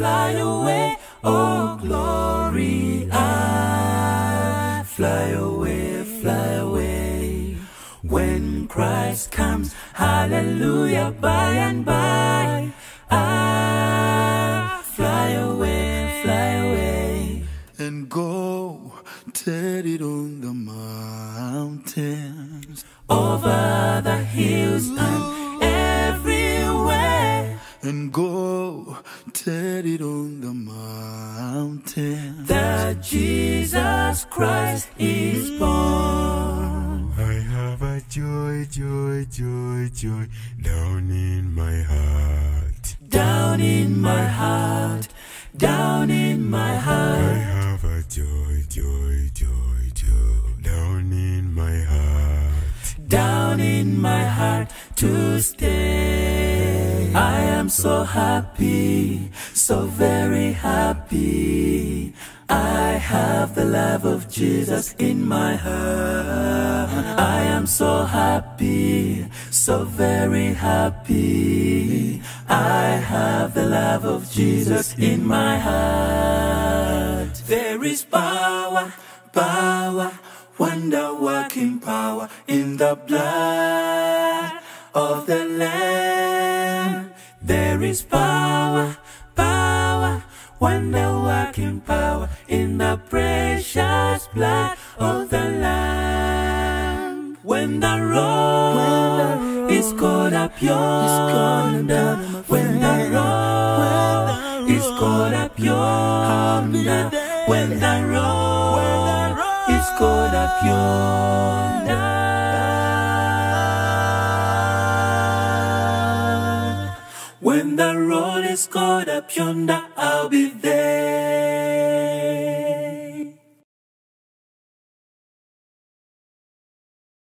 fly away. Oh, glory, I fly away, fly away. When Christ comes, hallelujah, by and by, I fly away, fly away. and go tell it on the mountains Over the hills tell it on the mountain that Jesus Christ is born. I have a joy, joy, joy, joy down in my heart. Down in my heart, down in my heart. I have a joy, joy, joy, joy down in my heart. down in my heart to stay. I am so happy, so very happy. I have the love of Jesus in my heart. I am so happy, so very happy. I have the love of Jesus in my heart. There is power, power, wonder working power in the blood of the Lamb. There is power, power, wonder working power in the precious blood of the Lamb. When the road is caught up yonder, when the road is caught up yonder, when the road is caught up yonder. is caught up yonder, I'll be there.